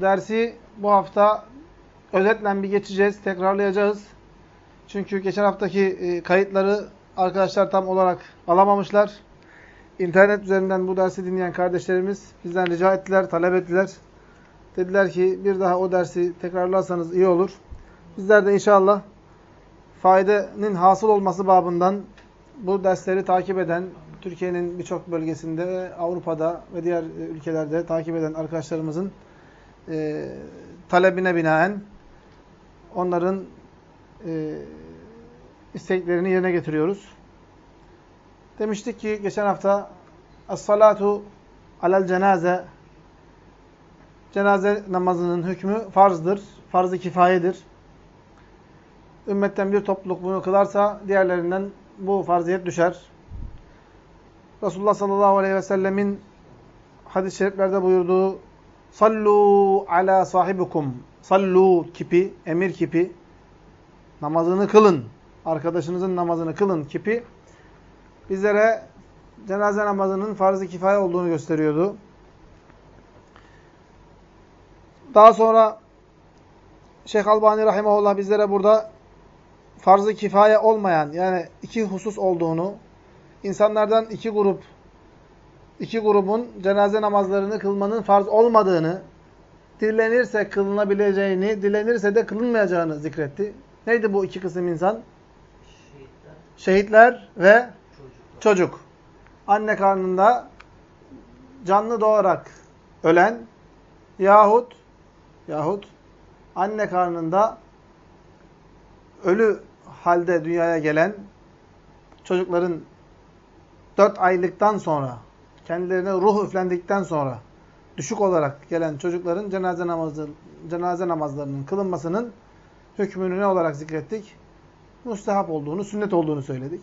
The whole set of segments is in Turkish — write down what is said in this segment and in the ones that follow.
dersi bu hafta özetle bir geçeceğiz, tekrarlayacağız. Çünkü geçen haftaki e, kayıtları arkadaşlar tam olarak alamamışlar. İnternet üzerinden bu dersi dinleyen kardeşlerimiz bizden rica ettiler, talep ettiler. Dediler ki bir daha o dersi tekrarlarsanız iyi olur. Bizler de inşallah faydanın hasıl olması babından bu dersleri takip eden, Türkiye'nin birçok bölgesinde, Avrupa'da ve diğer ülkelerde takip eden arkadaşlarımızın e, talebine binaen onların e, isteklerini yerine getiriyoruz. Demiştik ki geçen hafta as-salatu alel cenaze cenaze namazının hükmü farzdır. Farz-ı kifayedir. Ümmetten bir topluluk bunu kılarsa diğerlerinden bu farziyet düşer. Resulullah sallallahu aleyhi ve sellemin hadis-i şeriflerde buyurduğu sallu ala sahibukum sallu kipi, emir kipi namazını kılın. Arkadaşınızın namazını kılın kipi bizlere cenaze namazının farz-ı kifaye olduğunu gösteriyordu. Daha sonra Şeyh Albani Rahimahullah bizlere burada farz-ı kifaye olmayan yani iki husus olduğunu, insanlardan iki grup, iki grubun cenaze namazlarını kılmanın farz olmadığını, dilenirse kılınabileceğini, dilenirse de kılınmayacağını zikretti. Neydi bu iki kısım insan? Şehitler, Şehitler ve çocuk. çocuk. Anne karnında canlı doğarak ölen yahut yahut anne karnında ölü halde dünyaya gelen çocukların dört aylıktan sonra kendilerine ruh üflendikten sonra düşük olarak gelen çocukların cenaze namazı cenaze namazlarının kılınmasının hükmünü ne olarak zikrettik? Mustahap olduğunu, sünnet olduğunu söyledik.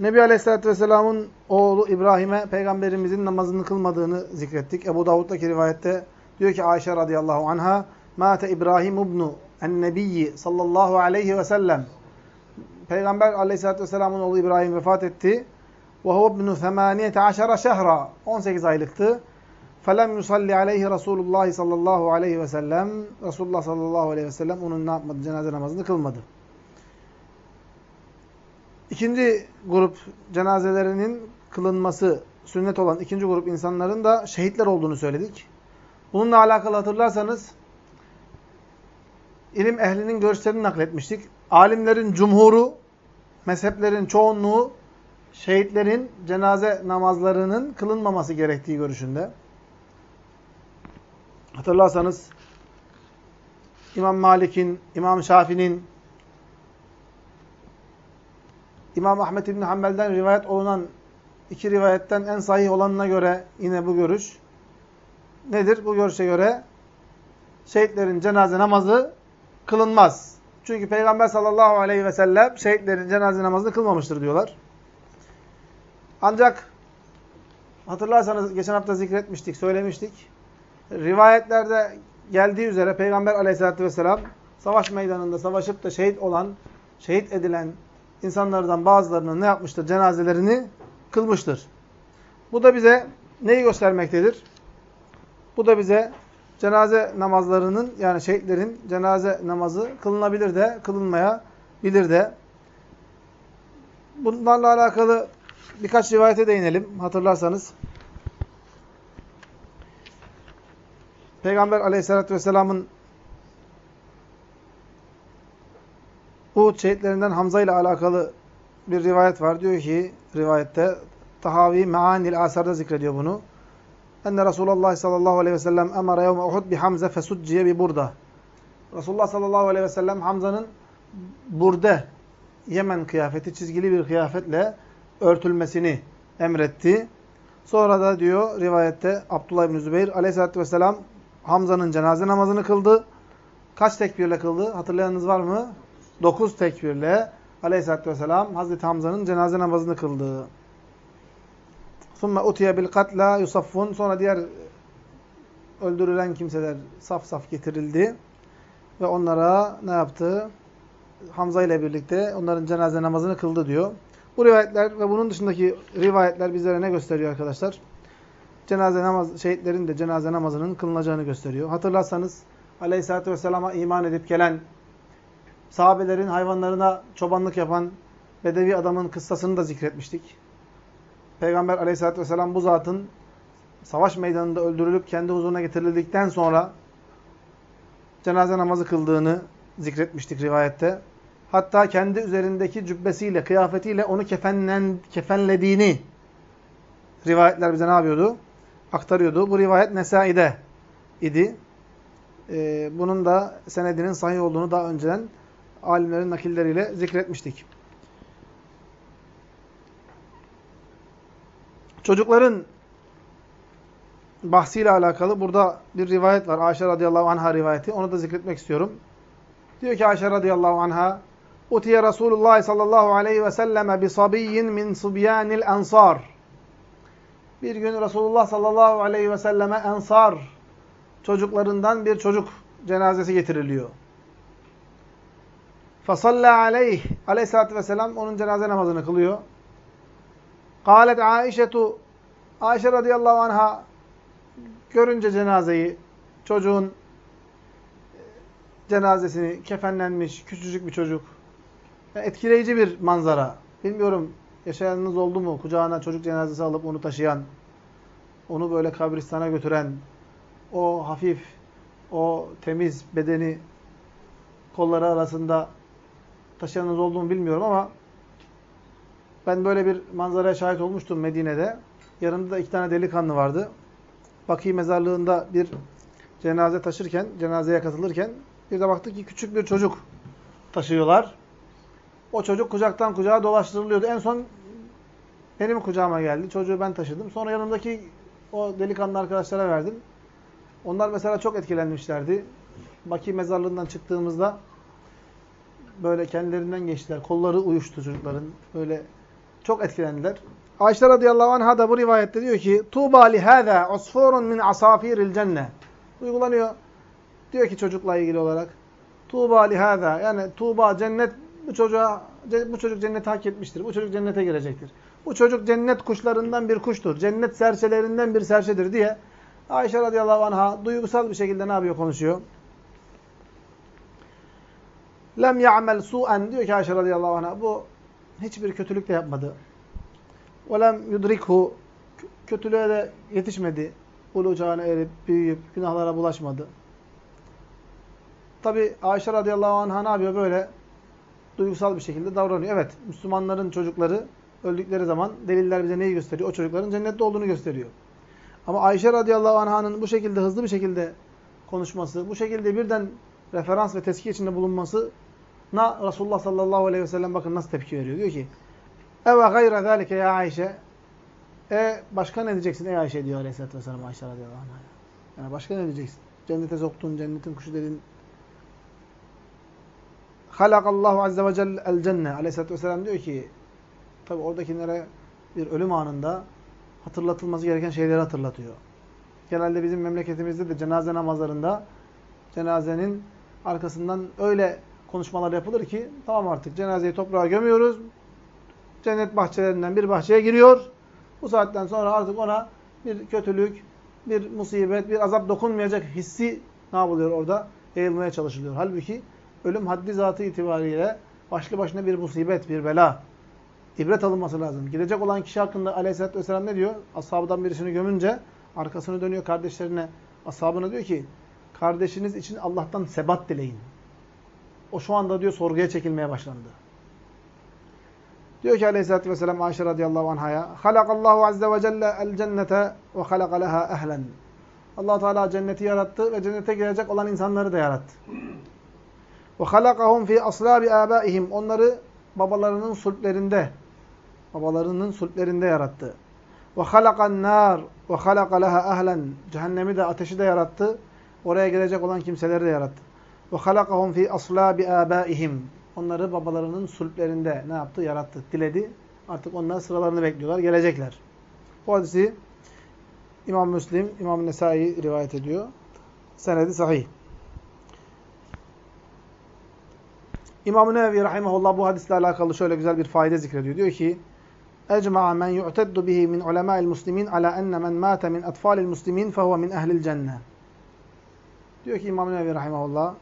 Nebi Aleyhisselatü Vesselam'ın oğlu İbrahim'e peygamberimizin namazını kılmadığını zikrettik. Ebu Davud'daki rivayette diyor ki Ayşe radıyallahu anha Mâte İbrahim ibnu en-nebiyyi sallallahu aleyhi ve sellem Peygamber aleyhissalatü vesselamın oğlu İbrahim vefat etti. Ve huve ibnu 18 şehra 18 aylıktı. Felem yusalli aleyhi Resulullah sallallahu aleyhi ve sellem Resulullah sallallahu aleyhi ve sellem onun ne yapmadı? Cenaze namazını kılmadı. İkinci grup cenazelerinin kılınması sünnet olan ikinci grup insanların da şehitler olduğunu söyledik. Bununla alakalı hatırlarsanız ilim ehlinin görüşlerini nakletmiştik. Alimlerin cumhuru, mezheplerin çoğunluğu şehitlerin cenaze namazlarının kılınmaması gerektiği görüşünde. Hatırlarsanız İmam Malik'in, İmam Şafi'nin, İmam Ahmet İbni Hanbel'den rivayet olunan iki rivayetten en sahih olanına göre yine bu görüş. Nedir? Bu görüşe göre şehitlerin cenaze namazı kılınmaz. Çünkü Peygamber sallallahu aleyhi ve sellem şehitlerin cenaze namazını kılmamıştır diyorlar. Ancak hatırlarsanız geçen hafta zikretmiştik, söylemiştik. Rivayetlerde geldiği üzere Peygamber aleyhissalatü vesselam savaş meydanında savaşıp da şehit olan, şehit edilen insanlardan bazılarının ne yapmıştır? Cenazelerini kılmıştır. Bu da bize neyi göstermektedir? Bu da bize cenaze namazlarının yani şehitlerin cenaze namazı kılınabilir de kılınmayabilir de. Bunlarla alakalı birkaç rivayete değinelim hatırlarsanız. Peygamber aleyhissalatü vesselamın Uhud şehitlerinden Hamza ile alakalı bir rivayet var. Diyor ki rivayette Tahavi Meanil Asar'da zikrediyor bunu. Enne Resulullah sallallahu aleyhi ve sellem emara yevme Uhud bi Hamza fesucciye bi burada. Resulullah sallallahu aleyhi ve sellem Hamza'nın burde Yemen kıyafeti çizgili bir kıyafetle örtülmesini emretti. Sonra da diyor rivayette Abdullah İbn Zübeyir aleyhissalatü vesselam Hamza'nın cenaze namazını kıldı. Kaç tekbirle kıldı? Hatırlayanınız var mı? Dokuz tekbirle aleyhissalatü vesselam Hazreti Hamza'nın cenaze namazını kıldı. ثُمَّ اُتِيَ بِالْقَتْلَى yusaffun. Sonra diğer öldürülen kimseler saf saf getirildi. Ve onlara ne yaptı? Hamza ile birlikte onların cenaze namazını kıldı diyor. Bu rivayetler ve bunun dışındaki rivayetler bizlere ne gösteriyor arkadaşlar? cenaze namaz, şehitlerin de cenaze namazının kılınacağını gösteriyor. Hatırlarsanız Aleyhisselatü Vesselam'a iman edip gelen sahabelerin hayvanlarına çobanlık yapan Bedevi adamın kıssasını da zikretmiştik. Peygamber Aleyhisselatü Vesselam bu zatın savaş meydanında öldürülüp kendi huzuruna getirildikten sonra cenaze namazı kıldığını zikretmiştik rivayette. Hatta kendi üzerindeki cübbesiyle, kıyafetiyle onu kefenlen, kefenlediğini rivayetler bize ne yapıyordu? Aktarıyordu. Bu rivayet Nesai'de idi. Ee, bunun da senedinin sahih olduğunu daha önceden alimlerin nakilleriyle zikretmiştik. Çocukların bahsiyle alakalı burada bir rivayet var. Ayşe radıyallahu anha rivayeti. Onu da zikretmek istiyorum. Diyor ki Ayşe radıyallahu anha Utiye Resulullah sallallahu aleyhi ve selleme bi sabiyyin min subyanil ensar. Bir gün Resulullah sallallahu aleyhi ve selleme ensar çocuklarından bir çocuk cenazesi getiriliyor. Fasalla aleyh. Aleyhisselatü vesselam onun cenaze namazını kılıyor. Kâlet Aişetu. Ayşe radıyallahu anha görünce cenazeyi, çocuğun cenazesini, kefenlenmiş küçücük bir çocuk. Etkileyici bir manzara. Bilmiyorum yaşayanınız oldu mu? Kucağına çocuk cenazesi alıp onu taşıyan, onu böyle kabristana götüren, o hafif, o temiz bedeni kolları arasında taşıyanınız oldu mu bilmiyorum ama ben böyle bir manzaraya şahit olmuştum Medine'de. Yanında da iki tane delikanlı vardı. Baki mezarlığında bir cenaze taşırken, cenazeye katılırken bir de baktık ki küçük bir çocuk taşıyorlar. O çocuk kucaktan kucağa dolaştırılıyordu. En son benim kucağıma geldi. Çocuğu ben taşıdım. Sonra yanımdaki o delikanlı arkadaşlara verdim. Onlar mesela çok etkilenmişlerdi. Baki mezarlığından çıktığımızda böyle kendilerinden geçtiler. Kolları uyuştu çocukların. Böyle çok etkilendiler. Ayşe radıyallahu anh'a da bu rivayette diyor ki Tuğba li hâzâ usfurun min asafiril cenne. Uygulanıyor. Diyor ki çocukla ilgili olarak Tuğba li hâzâ yani Tuğba cennet bu çocuğa bu çocuk cenneti hak etmiştir. Bu çocuk cennete girecektir. Bu çocuk cennet kuşlarından bir kuştur. Cennet serçelerinden bir serçedir diye Ayşe radıyallahu anha duygusal bir şekilde ne yapıyor konuşuyor. Lem ya'mel su'en diyor ki Ayşe radıyallahu anha bu hiçbir kötülük de yapmadı. Ve lem yudrikhu kötülüğe de yetişmedi. Ulu erip büyüyüp günahlara bulaşmadı. Tabi Ayşe radıyallahu anha ne yapıyor böyle duygusal bir şekilde davranıyor. Evet, Müslümanların çocukları öldükleri zaman deliller bize neyi gösteriyor? O çocukların cennette olduğunu gösteriyor. Ama Ayşe radıyallahu anh'ın bu şekilde hızlı bir şekilde konuşması, bu şekilde birden referans ve tezkiye içinde bulunması na Resulullah sallallahu aleyhi ve sellem bakın nasıl tepki veriyor. Diyor ki Eve gayre zâlike ya Ayşe E başka ne diyeceksin ey Ayşe diyor aleyhissalatü vesselam Ayşe radıyallahu anh'a. Yani başka ne diyeceksin? Cennete soktun, cennetin kuşu dedin. Halakallahu azze ve celle el cenne. Aleyhissalatü vesselam diyor ki tabi oradakilere bir ölüm anında hatırlatılması gereken şeyleri hatırlatıyor. Genelde bizim memleketimizde de cenaze namazlarında cenazenin arkasından öyle konuşmalar yapılır ki tamam artık cenazeyi toprağa gömüyoruz. Cennet bahçelerinden bir bahçeye giriyor. Bu saatten sonra artık ona bir kötülük, bir musibet, bir azap dokunmayacak hissi ne yapılıyor orada? Yayılmaya çalışılıyor. Halbuki ölüm haddi zatı itibariyle başlı başına bir musibet, bir bela. İbret alınması lazım. Gidecek olan kişi hakkında aleyhissalatü vesselam ne diyor? Ashabından birisini gömünce arkasını dönüyor kardeşlerine, ashabına diyor ki kardeşiniz için Allah'tan sebat dileyin. O şu anda diyor sorguya çekilmeye başlandı. Diyor ki aleyhissalatü vesselam Ayşe radıyallahu anh'a Halakallahu azze ve celle el cennete ve halaka leha ehlen. allah Teala cenneti yarattı ve cennete girecek olan insanları da yarattı. Ve halakahum fi aslabi abaihim. Onları babalarının sulplerinde babalarının sulplerinde yarattı. Ve halakan nar ve halaka leha ehlen. Cehennemi de ateşi de yarattı. Oraya gelecek olan kimseleri de yarattı. Ve halakahum fi aslabi abaihim. Onları babalarının sulplerinde ne yaptı? Yarattı, diledi. Artık onlar sıralarını bekliyorlar, gelecekler. Bu hadisi İmam Müslim, İmam Nesai rivayet ediyor. Senedi sahih. İmam-ı Nevevi Rahimahullah bu hadisle alakalı şöyle güzel bir fayda zikrediyor. Diyor ki, ecma'a men yu'teddu bihi min ulema'il muslimin ala enne men mâte min atfâlil muslimin fehuve min ehlil cennet. Diyor ki İmam Nevevi Rahimahullah,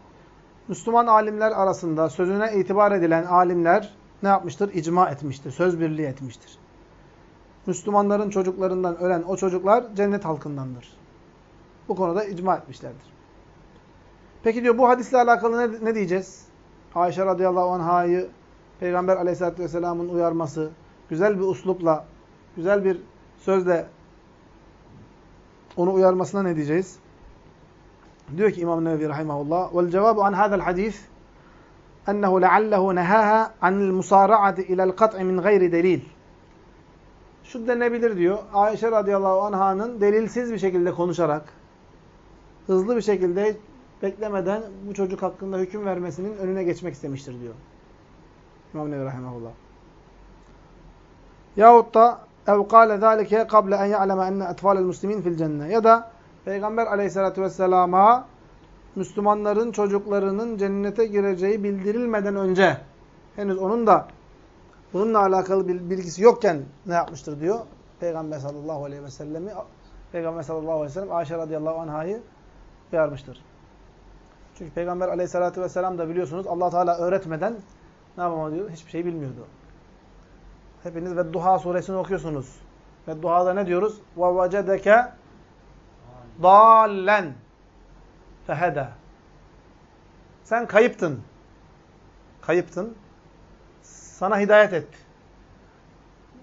Müslüman alimler arasında sözüne itibar edilen alimler ne yapmıştır? İcma etmiştir, söz birliği etmiştir. Müslümanların çocuklarından ölen o çocuklar cennet halkındandır. Bu konuda icma etmişlerdir. Peki diyor bu hadisle alakalı ne, ne diyeceğiz? Ayşe radıyallahu anh'a'yı Peygamber aleyhissalatü vesselamın uyarması, güzel bir uslupla, güzel bir sözle onu uyarmasına ne diyeceğiz? Diyor ki İmam Nevevi rahimahullah, "Vel cevabu an hadal hadis ennehu leallehu nehaha anil musara'ati ila'l kat'i min delil." Şu denebilir diyor. Ayşe radıyallahu anh'ın delilsiz bir şekilde konuşarak hızlı bir şekilde beklemeden bu çocuk hakkında hüküm vermesinin önüne geçmek istemiştir diyor. İmam Nevi Rahimahullah. Yahut da ev kâle zâlike kable en ya'leme enne etfâlel muslimin fil cennet. Ya da Peygamber aleyhissalatü vesselama Müslümanların çocuklarının cennete gireceği bildirilmeden önce henüz onun da bununla alakalı bir bilgisi yokken ne yapmıştır diyor. Peygamber sallallahu aleyhi ve sellemi Peygamber sallallahu aleyhi ve sellem Ayşe radıyallahu anh'ı uyarmıştır. Çünkü Peygamber aleyhissalatü vesselam da biliyorsunuz allah Teala öğretmeden ne yapamadı diyor? Hiçbir şey bilmiyordu. Hepiniz ve Duha suresini okuyorsunuz. Ve Duha'da ne diyoruz? وَوَجَدَكَ ضَالًّا فَهَدَى Sen kayıptın. Kayıptın. Sana hidayet etti.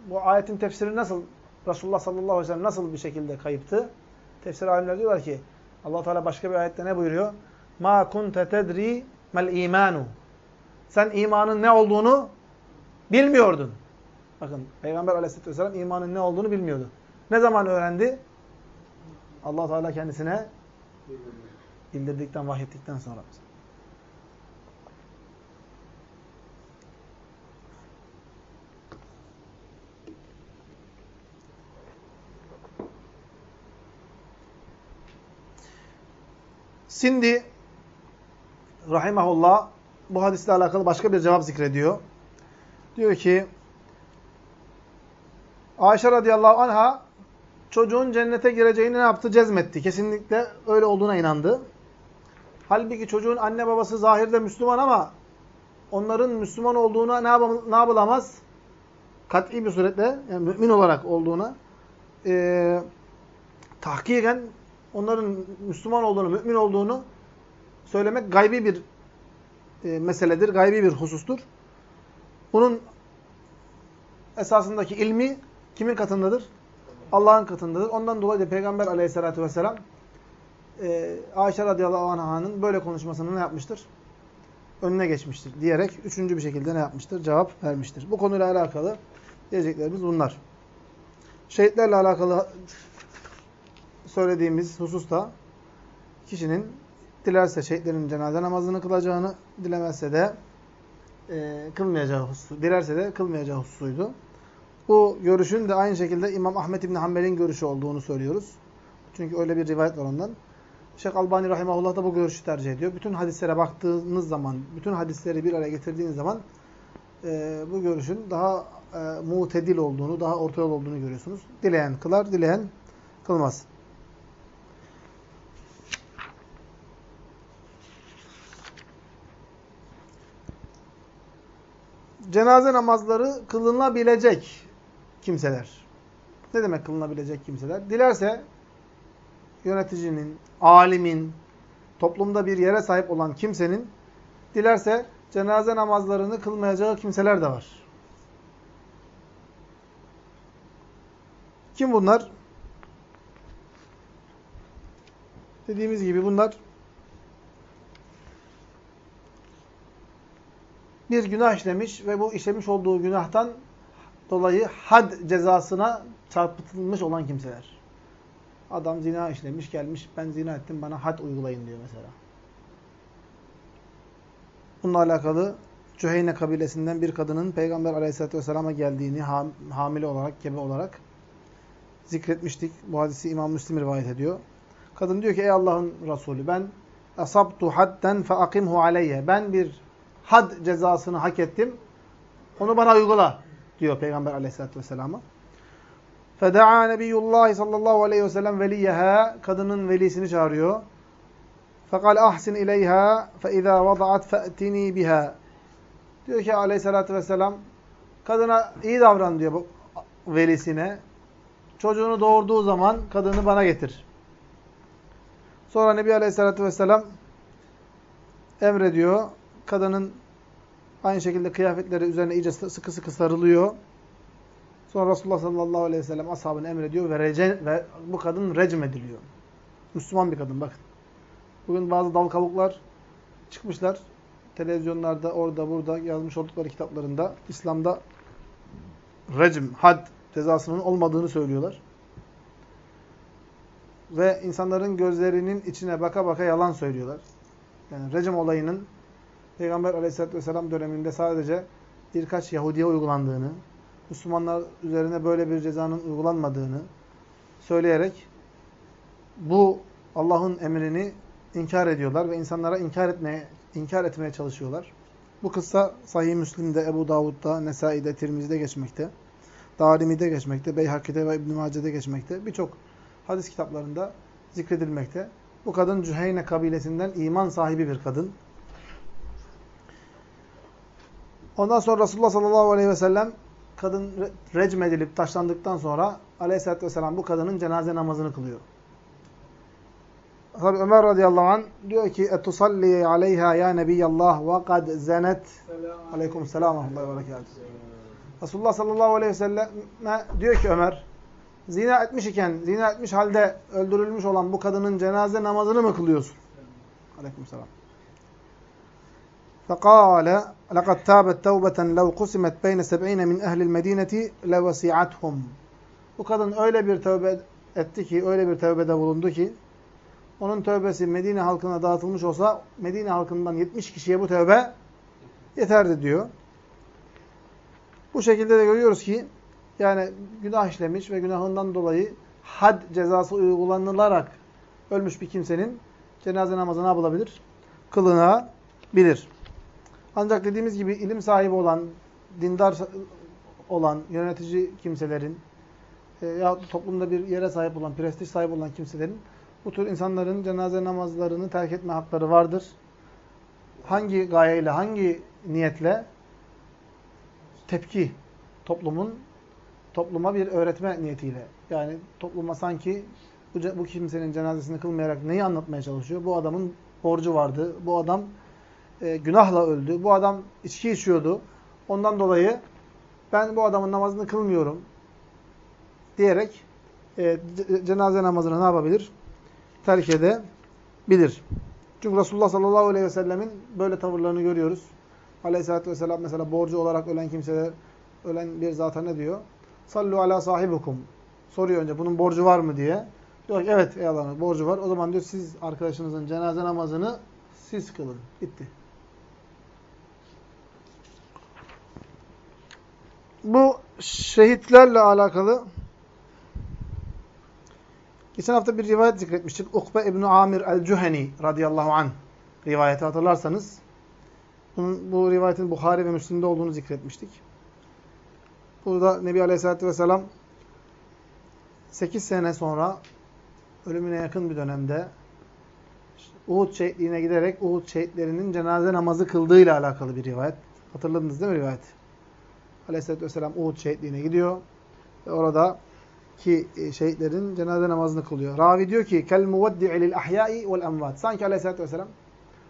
Bu ayetin tefsiri nasıl? Resulullah sallallahu aleyhi ve sellem nasıl bir şekilde kayıptı? Tefsir alimler diyorlar ki allah Teala başka bir ayette ne buyuruyor? Ma kunte tedri mel imanu. Sen imanın ne olduğunu bilmiyordun. Bakın Peygamber aleyhisselatü vesselam imanın ne olduğunu bilmiyordu. Ne zaman öğrendi? allah Teala kendisine bildirdikten, vahyettikten sonra. Sindi rahimahullah bu hadisle alakalı başka bir cevap zikrediyor. Diyor ki Ayşe radıyallahu anha çocuğun cennete gireceğini ne yaptı? Cezmetti. Kesinlikle öyle olduğuna inandı. Halbuki çocuğun anne babası zahirde Müslüman ama onların Müslüman olduğuna ne, yapam ne yapılamaz? Kat'i bir suretle, yani mümin olarak olduğuna e, tahkiken onların Müslüman olduğunu, mümin olduğunu söylemek gaybi bir e, meseledir, gaybi bir husustur. Bunun esasındaki ilmi kimin katındadır? Allah'ın katındadır. Ondan dolayı da Peygamber aleyhissalatü vesselam e, Ayşe radıyallahu anh'ın böyle konuşmasını ne yapmıştır? Önüne geçmiştir diyerek üçüncü bir şekilde ne yapmıştır? Cevap vermiştir. Bu konuyla alakalı diyeceklerimiz bunlar. Şehitlerle alakalı söylediğimiz hususta kişinin dilerse şehitlerin cenaze namazını kılacağını, dilemezse de e, kılmayacağı hususu, dilerse de kılmayacağı hususuydu. Bu görüşün de aynı şekilde İmam Ahmet İbni Hanbel'in görüşü olduğunu söylüyoruz. Çünkü öyle bir rivayet var ondan. Şeyh Albani Rahimahullah da bu görüşü tercih ediyor. Bütün hadislere baktığınız zaman, bütün hadisleri bir araya getirdiğiniz zaman e, bu görüşün daha e, mutedil olduğunu, daha orta yol olduğunu görüyorsunuz. Dileyen kılar, dileyen kılmaz. Cenaze namazları kılınabilecek kimseler. Ne demek kılınabilecek kimseler? Dilerse yöneticinin, alimin, toplumda bir yere sahip olan kimsenin dilerse cenaze namazlarını kılmayacağı kimseler de var. Kim bunlar? Dediğimiz gibi bunlar bir günah işlemiş ve bu işlemiş olduğu günahtan dolayı had cezasına çarpıtılmış olan kimseler. Adam zina işlemiş, gelmiş, ben zina ettim, bana had uygulayın diyor mesela. Bununla alakalı Cüheyne kabilesinden bir kadının Peygamber aleyhissalatü vesselam'a geldiğini hamile olarak, gebe olarak zikretmiştik. Bu hadisi İmam Müslim rivayet ediyor. Kadın diyor ki ey Allah'ın Resulü ben asabtu hadden fe akimhu aleyye. Ben bir had cezasını hak ettim. Onu bana uygula diyor Peygamber aleyhissalatü vesselam'a. Feda'a Nebiyyullah sallallahu aleyhi ve sellem veliyyeha. Kadının velisini çağırıyor. Fekal ahsin ileyha fe izâ vada'at fe'tini biha. Diyor ki aleyhissalatü vesselam kadına iyi davran diyor bu velisine. Çocuğunu doğurduğu zaman kadını bana getir. Sonra Nebi aleyhissalatü vesselam emrediyor. Kadının aynı şekilde kıyafetleri üzerine iyice sıkı sıkı sarılıyor. Sonra Resulullah sallallahu aleyhi ve sellem ashabını emrediyor ve, rece, ve bu kadın recm ediliyor. Müslüman bir kadın bakın. Bugün bazı dal kavuklar çıkmışlar. Televizyonlarda orada burada yazmış oldukları kitaplarında İslam'da recm, had cezasının olmadığını söylüyorlar. Ve insanların gözlerinin içine baka baka yalan söylüyorlar. Yani recm olayının Peygamber aleyhissalatü vesselam döneminde sadece birkaç Yahudiye uygulandığını, Müslümanlar üzerine böyle bir cezanın uygulanmadığını söyleyerek bu Allah'ın emrini inkar ediyorlar ve insanlara inkar etmeye inkar etmeye çalışıyorlar. Bu kıssa Sahih Müslim'de, Ebu Davud'da, Nesai'de, Tirmizi'de geçmekte. Darimi'de geçmekte, Beyhaki'de ve İbn Mace'de geçmekte. Birçok hadis kitaplarında zikredilmekte. Bu kadın Cüheyne kabilesinden iman sahibi bir kadın. Ondan sonra Resulullah sallallahu aleyhi ve sellem kadın recm edilip taşlandıktan sonra aleyhissalatü vesselam bu kadının cenaze namazını kılıyor. Tabi Ömer radıyallahu an diyor ki etusalli aleyha ya nebiyallah ve kad zenet aleyküm selam ve. Resulullah sallallahu aleyhi ve selleme diyor ki Ömer zina etmiş iken, zina etmiş halde öldürülmüş olan bu kadının cenaze namazını mı kılıyorsun? Aleyküm selam. Fekale لقد تابت توبة لو قسمت بين سبعين من أهل المدينة لوسعتهم. Bu kadın öyle bir tövbe etti ki, öyle bir tövbede bulundu ki onun tövbesi Medine halkına dağıtılmış olsa Medine halkından 70 kişiye bu tövbe yeterdi diyor. Bu şekilde de görüyoruz ki yani günah işlemiş ve günahından dolayı had cezası uygulanılarak ölmüş bir kimsenin cenaze namazı ne yapılabilir? Kılınabilir. Ancak dediğimiz gibi ilim sahibi olan, dindar olan, yönetici kimselerin e, ya toplumda bir yere sahip olan, prestij sahibi olan kimselerin bu tür insanların cenaze namazlarını terk etme hakları vardır. Hangi gayeyle, hangi niyetle? Tepki. Toplumun topluma bir öğretme niyetiyle. Yani topluma sanki bu kimsenin cenazesini kılmayarak neyi anlatmaya çalışıyor? Bu adamın borcu vardı. Bu adam e, günahla öldü. Bu adam içki içiyordu. Ondan dolayı ben bu adamın namazını kılmıyorum diyerek e, cenaze namazını ne yapabilir? Terk edebilir. Çünkü Resulullah sallallahu aleyhi ve sellemin böyle tavırlarını görüyoruz. Aleyhisselatü vesselam mesela borcu olarak ölen kimseler, ölen bir zata ne diyor? Sallu ala sahibukum. Soruyor önce bunun borcu var mı diye. Diyor ki evet ey Allah'ın borcu var. O zaman diyor siz arkadaşınızın cenaze namazını siz kılın. Bitti. Bu şehitlerle alakalı geçen hafta bir rivayet zikretmiştik. Ukbe İbni Amir el-Cüheni radıyallahu anh rivayeti hatırlarsanız bunun, bu rivayetin Bukhari ve Müslim'de olduğunu zikretmiştik. Burada Nebi Aleyhisselatü Vesselam 8 sene sonra ölümüne yakın bir dönemde Uhud şehitliğine giderek Uhud şehitlerinin cenaze namazı kıldığıyla alakalı bir rivayet. Hatırladınız değil mi rivayet? Aleyhisselatü Vesselam Uhud şehitliğine gidiyor. Ve orada ki e, şehitlerin cenaze namazını kılıyor. Ravi diyor ki kel muvaddi'i lil ahyai vel emvat. Sanki Aleyhisselatü Vesselam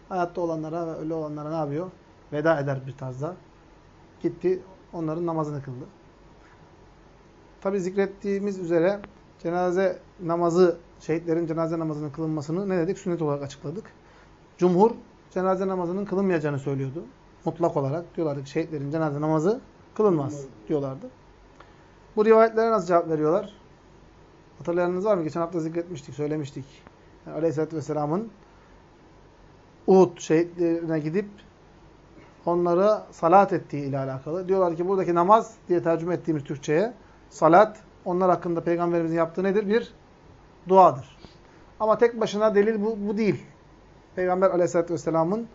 hayatta olanlara ve ölü olanlara ne yapıyor? Veda eder bir tarzda. Gitti onların namazını kıldı. Tabi zikrettiğimiz üzere cenaze namazı, şehitlerin cenaze namazının kılınmasını ne dedik? Sünnet olarak açıkladık. Cumhur cenaze namazının kılınmayacağını söylüyordu. Mutlak olarak diyorlardı ki şehitlerin cenaze namazı kılınmaz diyorlardı. Bu rivayetlere nasıl cevap veriyorlar? Hatırlayanınız var mı? Geçen hafta zikretmiştik, söylemiştik. Yani Aleyhisselatü Vesselam'ın Uhud şehitlerine gidip onlara salat ettiği ile alakalı. Diyorlar ki buradaki namaz diye tercüme ettiğimiz Türkçe'ye salat onlar hakkında peygamberimizin yaptığı nedir? Bir duadır. Ama tek başına delil bu, bu değil. Peygamber aleyhissalatü vesselamın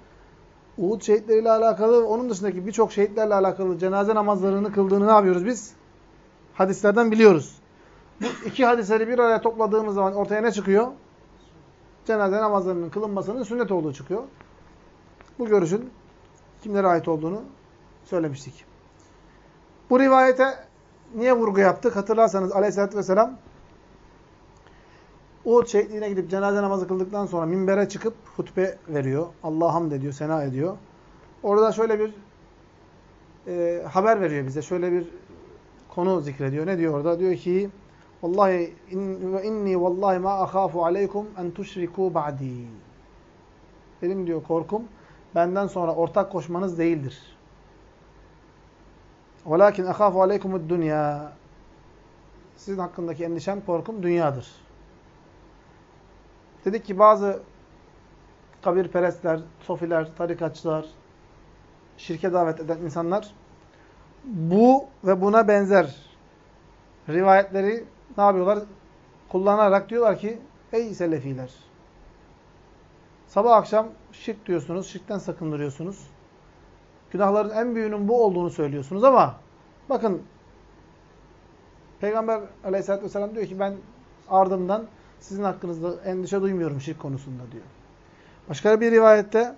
Uhud şehitleriyle alakalı, onun dışındaki birçok şehitlerle alakalı cenaze namazlarını kıldığını ne yapıyoruz biz? Hadislerden biliyoruz. Bu iki hadisleri bir araya topladığımız zaman ortaya ne çıkıyor? Cenaze namazlarının kılınmasının sünnet olduğu çıkıyor. Bu görüşün kimlere ait olduğunu söylemiştik. Bu rivayete niye vurgu yaptık? Hatırlarsanız aleyhissalatü vesselam Uhud şehitliğine gidip cenaze namazı kıldıktan sonra minbere çıkıp hutbe veriyor. Allah'a hamd ediyor, sena ediyor. Orada şöyle bir e, haber veriyor bize. Şöyle bir konu zikrediyor. Ne diyor orada? Diyor ki Vallahi in, inni vallahi ma ahafu aleykum en tuşriku ba'di. Benim diyor korkum benden sonra ortak koşmanız değildir. Velakin ahafu aleykumud dünya. Sizin hakkındaki endişem, korkum dünyadır. Dedik ki bazı kabirperestler, sofiler, tarikatçılar, şirke davet eden insanlar bu ve buna benzer rivayetleri ne yapıyorlar? Kullanarak diyorlar ki ey selefiler sabah akşam şirk diyorsunuz, şirkten sakındırıyorsunuz. Günahların en büyüğünün bu olduğunu söylüyorsunuz ama bakın Peygamber aleyhissalatü vesselam diyor ki ben ardımdan sizin hakkınızda endişe duymuyorum şirk konusunda diyor. Başka bir rivayette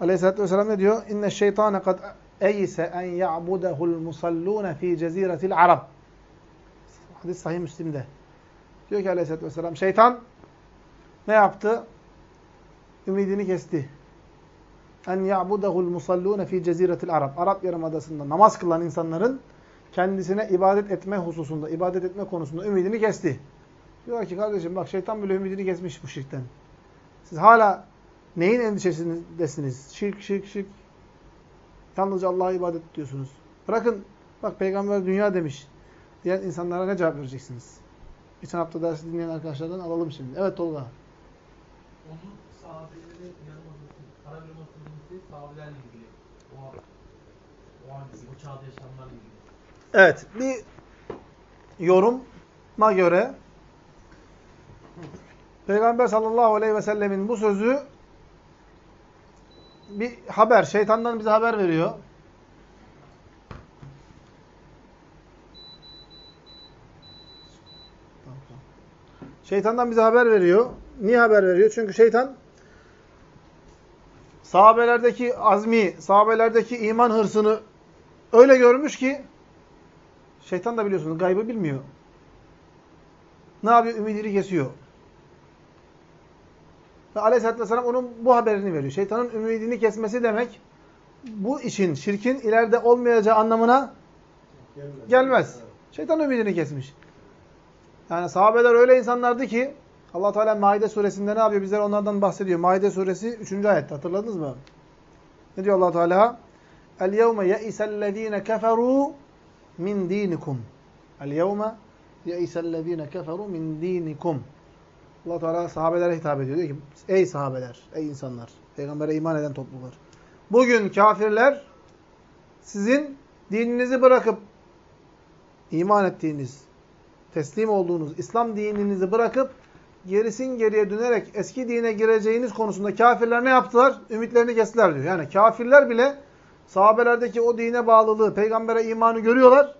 aleyhissalatü vesselam ne diyor? İnne şeytane kad eyse en ya'budehul musallune fi ceziretil arab. Hadis sahih Müslim'de. Diyor ki aleyhissalatü vesselam şeytan ne yaptı? Ümidini kesti. En ya'budehul musallune fi ceziretil arab. Arap Yarımadası'nda namaz kılan insanların kendisine ibadet etme hususunda, ibadet etme konusunda ümidini kesti. Diyor ki kardeşim bak şeytan bile ümidini kesmiş bu şirkten. Siz hala neyin endişesindesiniz? Şirk, şirk, şirk. Yalnızca Allah'a ibadet ediyorsunuz. Bırakın, bak peygamber dünya demiş. Diğer insanlara ne cevap vereceksiniz? Geçen hafta dersi dinleyen arkadaşlardan alalım şimdi. Evet Tolga. Onun sahabeleri yanılmasın, para vermesi sahabelerle ilgili. O, o hangisi, o çağda yaşayanlarla ilgili. Evet, bir yoruma göre Peygamber sallallahu aleyhi ve sellemin bu sözü bir haber, şeytandan bize haber veriyor. Şeytandan bize haber veriyor. Niye haber veriyor? Çünkü şeytan sahabelerdeki azmi, sahabelerdeki iman hırsını öyle görmüş ki şeytan da biliyorsunuz gaybı bilmiyor. Ne yapıyor? Ümidini kesiyor. Ve aleyhissalatü vesselam onun bu haberini veriyor. Şeytanın ümidini kesmesi demek bu işin, şirkin ileride olmayacağı anlamına gelmez. gelmez. Şeytan ümidini kesmiş. Yani sahabeler öyle insanlardı ki allah Teala Maide suresinde ne yapıyor? Bizler onlardan bahsediyor. Maide suresi 3. ayette hatırladınız mı? Ne diyor allah Teala? El-yevme ye'isellezine keferu min dinikum. El-yevme ye'isellezine keferu min dinikum allah Teala sahabelere hitap ediyor. Diyor ki ey sahabeler, ey insanlar, peygambere iman eden topluluklar. Bugün kafirler sizin dininizi bırakıp iman ettiğiniz, teslim olduğunuz İslam dininizi bırakıp gerisin geriye dönerek eski dine gireceğiniz konusunda kafirler ne yaptılar? Ümitlerini kestiler diyor. Yani kafirler bile sahabelerdeki o dine bağlılığı, peygambere imanı görüyorlar.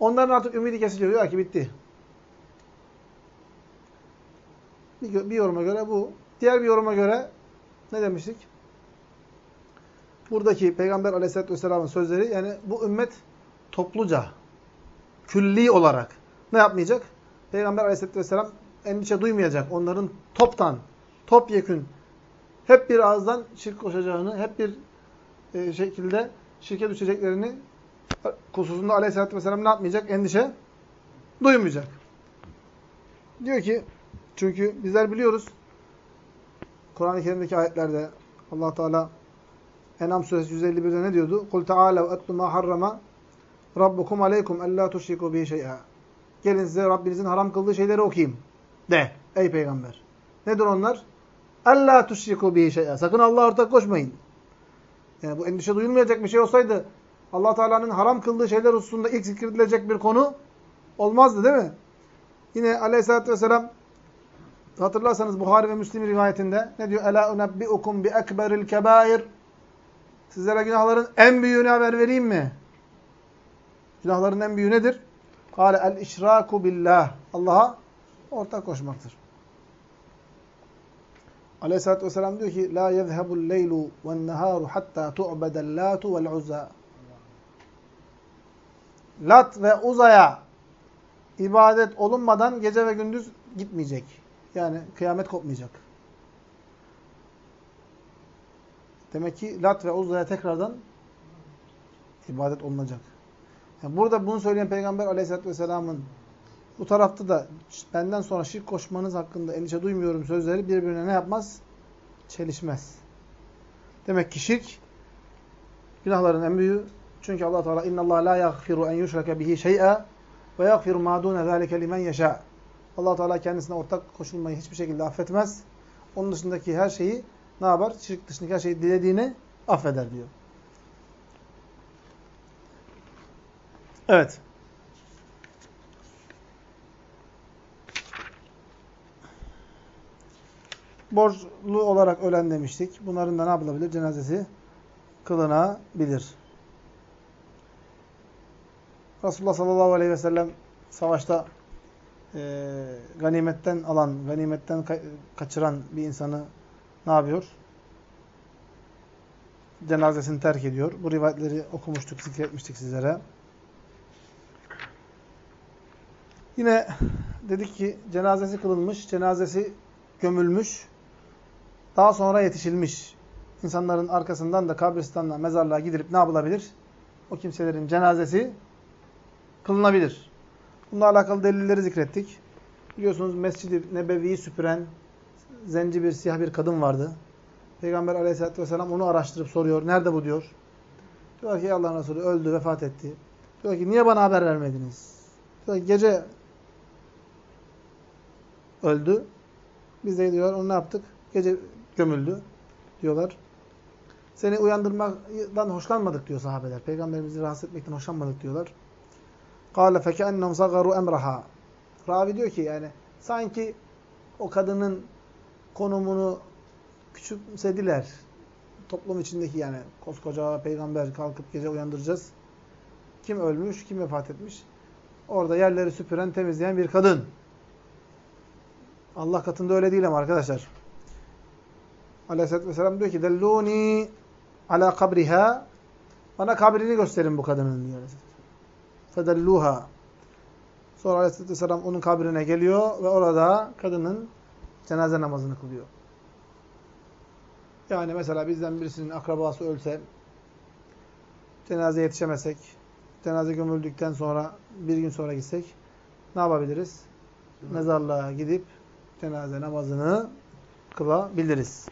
Onların artık ümidi kesiliyor. Diyor ki bitti. Bir, yoruma göre bu. Diğer bir yoruma göre ne demiştik? Buradaki Peygamber aleyhissalatü vesselamın sözleri yani bu ümmet topluca, külli olarak ne yapmayacak? Peygamber aleyhissalatü vesselam endişe duymayacak. Onların toptan, topyekün hep bir ağızdan şirk koşacağını, hep bir e, şekilde şirke düşeceklerini hususunda aleyhissalatü vesselam ne yapmayacak? Endişe duymayacak. Diyor ki çünkü bizler biliyoruz Kur'an-ı Kerim'deki ayetlerde Allah Teala Enam suresi 151'de ne diyordu? Kul ta'ala etlu ma harrama rabbukum aleykum alla tuşriku bihi şey'a. Gelin size Rabbinizin haram kıldığı şeyleri okuyayım. De ey peygamber. Nedir onlar? Alla tuşriku bihi şey'a. Sakın Allah'a ortak koşmayın. Yani bu endişe duyulmayacak bir şey olsaydı Allah Teala'nın haram kıldığı şeyler hususunda ilk zikredilecek bir konu olmazdı değil mi? Yine Aleyhisselatü Vesselam Hatırlarsanız Buhari ve Müslim rivayetinde ne diyor? Ela unebbiukum bi ekberil kebair. Sizlere günahların en büyüğünü haber vereyim mi? Günahların en büyüğü nedir? Kale el işraku billah. Allah'a ortak koşmaktır. Aleyhisselatü Vesselam diyor ki La yezhebul leylu ven neharu hatta tu'bedel latu vel uzza. Lat ve uzaya ibadet olunmadan gece ve gündüz gitmeyecek. Yani kıyamet kopmayacak. Demek ki Lat ve Uzza'ya tekrardan ibadet olunacak. Yani burada bunu söyleyen Peygamber Aleyhisselatü vesselamın bu tarafta da benden sonra şirk koşmanız hakkında endişe duymuyorum sözleri birbirine ne yapmaz? Çelişmez. Demek ki şirk günahların en büyüğü. Çünkü Allah Teala inna Allah la yaghfiru en yushraka bihi şey'a ve yaghfiru ma dun zalika limen yasha. Allah Teala kendisine ortak koşulmayı hiçbir şekilde affetmez. Onun dışındaki her şeyi ne yapar? Şirk dışındaki her şeyi dilediğini affeder diyor. Evet. Borçlu olarak ölen demiştik. Bunların da ne yapılabilir? Cenazesi kılınabilir. Resulullah sallallahu aleyhi ve sellem savaşta e, ganimetten alan, ganimetten ka kaçıran bir insanı ne yapıyor? Cenazesini terk ediyor. Bu rivayetleri okumuştuk, zikretmiştik sizlere. Yine dedik ki cenazesi kılınmış, cenazesi gömülmüş, daha sonra yetişilmiş. İnsanların arkasından da kabristanla, mezarlığa gidilip ne yapılabilir? O kimselerin cenazesi kılınabilir. Bununla alakalı delilleri zikrettik. Biliyorsunuz Mescid-i Nebevi'yi süpüren zenci bir, siyah bir kadın vardı. Peygamber aleyhissalatü vesselam onu araştırıp soruyor. Nerede bu diyor. Diyor ki Allah'ın Resulü öldü, vefat etti. Diyor ki niye bana haber vermediniz? Diyor ki gece öldü. Biz de diyor onu ne yaptık? Gece gömüldü diyorlar. Seni uyandırmaktan hoşlanmadık diyor sahabeler. Peygamberimizi rahatsız etmekten hoşlanmadık diyorlar. قَالَ فَكَأَنَّهُمْ صَغَرُوا اَمْرَهَا Ravi diyor ki yani sanki o kadının konumunu küçümsediler. Toplum içindeki yani koskoca peygamber kalkıp gece uyandıracağız. Kim ölmüş, kim vefat etmiş? Orada yerleri süpüren, temizleyen bir kadın. Allah katında öyle değil ama arkadaşlar. Aleyhisselatü Vesselam diyor ki delluni ala kabriha bana kabrini gösterin bu kadının diyor. Fedelluha Sonra Aleyhisselatü Vesselam onun kabrine geliyor ve orada kadının cenaze namazını kılıyor. Yani mesela bizden birisinin akrabası ölse, cenaze yetişemezsek, cenaze gömüldükten sonra bir gün sonra gitsek ne yapabiliriz? Mezarlığa gidip cenaze namazını kılabiliriz.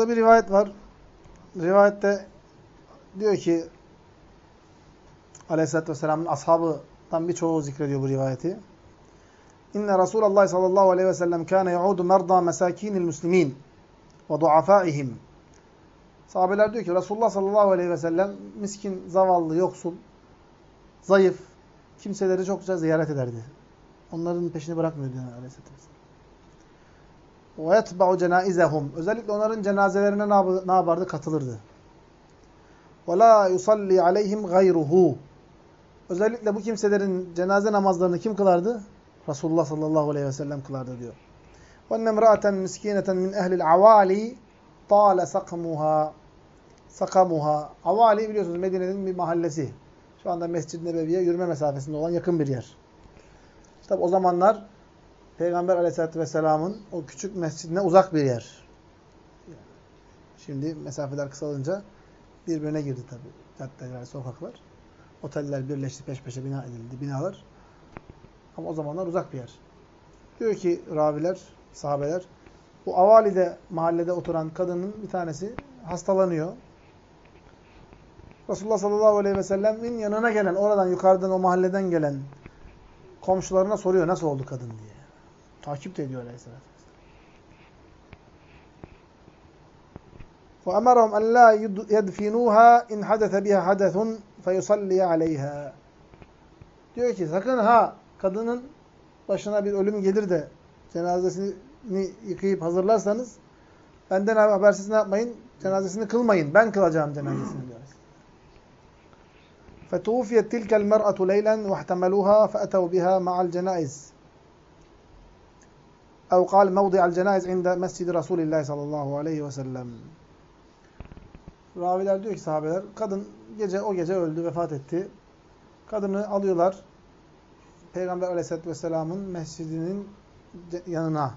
Burada bir rivayet var. Rivayette diyor ki Aleyhisselatü Vesselam'ın ashabından birçoğu zikrediyor bu rivayeti. İnne Resulullah sallallahu aleyhi ve sellem kâne yaudu merda mesâkînil müslimîn ve duafâihim. Sahabeler diyor ki Resulullah sallallahu aleyhi ve sellem miskin, zavallı, yoksul, zayıf kimseleri çokça ziyaret ederdi. Onların peşini bırakmıyordu yani aleyhisselatü vesselam وَيَتْبَعُ جَنَائِزَهُمْ Özellikle onların cenazelerine ne yapardı? Katılırdı. وَلَا يُصَلِّي عَلَيْهِمْ غَيْرُهُ Özellikle bu kimselerin cenaze namazlarını kim kılardı? Resulullah sallallahu aleyhi ve sellem kılardı diyor. وَاَنَّ مْرَأَةً مِسْكِينَةً مِنْ اَهْلِ الْعَوَالِ طَالَ سَقَمُهَا Sakamuha. Avali biliyorsunuz Medine'nin bir mahallesi. Şu anda Mescid-i Nebevi'ye yürüme mesafesinde olan yakın bir yer. Tabi o zamanlar Peygamber aleyhissalatü vesselamın o küçük mescidine uzak bir yer. Şimdi mesafeler kısalınca birbirine girdi tabi. Caddeler, sokaklar. Oteller birleşti, peş peşe bina edildi, binalar. Ama o zamanlar uzak bir yer. Diyor ki raviler, sahabeler, bu Avali'de mahallede oturan kadının bir tanesi hastalanıyor. Resulullah sallallahu aleyhi ve sellemin yanına gelen, oradan yukarıdan o mahalleden gelen komşularına soruyor nasıl oldu kadın diye. Takip de ediyor aleyhissalatü vesselam. وأمرهم أن لا يدفنوها إن حدث بها حدث فيصلي عليها. Diyor ki sakın ha kadının başına bir ölüm gelir de cenazesini yıkayıp hazırlarsanız benden habersiz ne yapmayın? Cenazesini kılmayın. Ben kılacağım cenazesini diyor. فَتُوفِيَتْ تِلْكَ الْمَرْأَةُ لَيْلًا وَاحْتَمَلُوهَا فَأَتَوْا بِهَا مَعَ الْجَنَائِزِ أو قال موضع الجنائز عند مسجد رسول الله sallallahu aleyhi ve sellem. Raviler diyor ki sahabeler, kadın gece o gece öldü, vefat etti. Kadını alıyorlar, Peygamber aleyhisselatü vesselamın mescidinin yanına,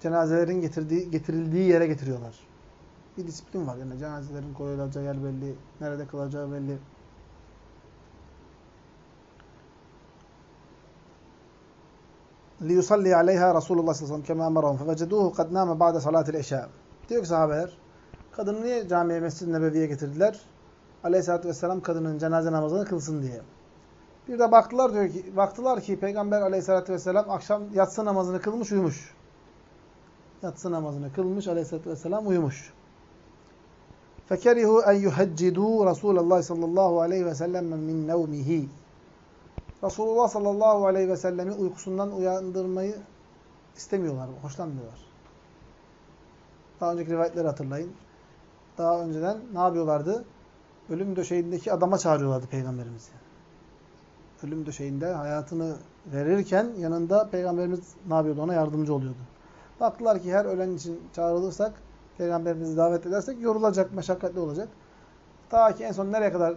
cenazelerin getirdiği, getirildiği yere getiriyorlar. Bir disiplin var yani cenazelerin koyulacağı yer belli, nerede kılacağı belli. لِيُصَلِّي عَلَيْهَا رَسُولُ اللّٰهِ sallallahu aleyhi ve sellem كَمَا اَمَرَهُمْ فَوَجَدُوهُ قَدْ نَامَ بَعْدَ صَلَاةِ الْاِشَاءِ Diyor ki sahabeler, kadını niye camiye, mescid-i nebeviye getirdiler? Aleyhisselatü vesselam kadının cenaze namazını kılsın diye. Bir de baktılar diyor ki, baktılar ki Peygamber aleyhissalatü vesselam akşam yatsı namazını kılmış uyumuş. Yatsı namazını kılmış aleyhissalatü vesselam uyumuş. فَكَرِهُ اَنْ يُهَجِّدُوا رَسُولَ اللّٰهِ sallallahu aleyhi ve sellem min نَوْمِهِ Resulullah sallallahu aleyhi ve sellemi uykusundan uyandırmayı istemiyorlar, hoşlanmıyorlar. Daha önceki rivayetleri hatırlayın. Daha önceden ne yapıyorlardı? Ölüm döşeğindeki adama çağırıyorlardı Peygamberimizi ölüm döşeğinde hayatını verirken yanında Peygamberimiz ne yapıyordu? Ona yardımcı oluyordu. Baktılar ki her ölen için çağrılırsak, Peygamberimizi davet edersek yorulacak, meşakkatli olacak. Ta ki en son nereye kadar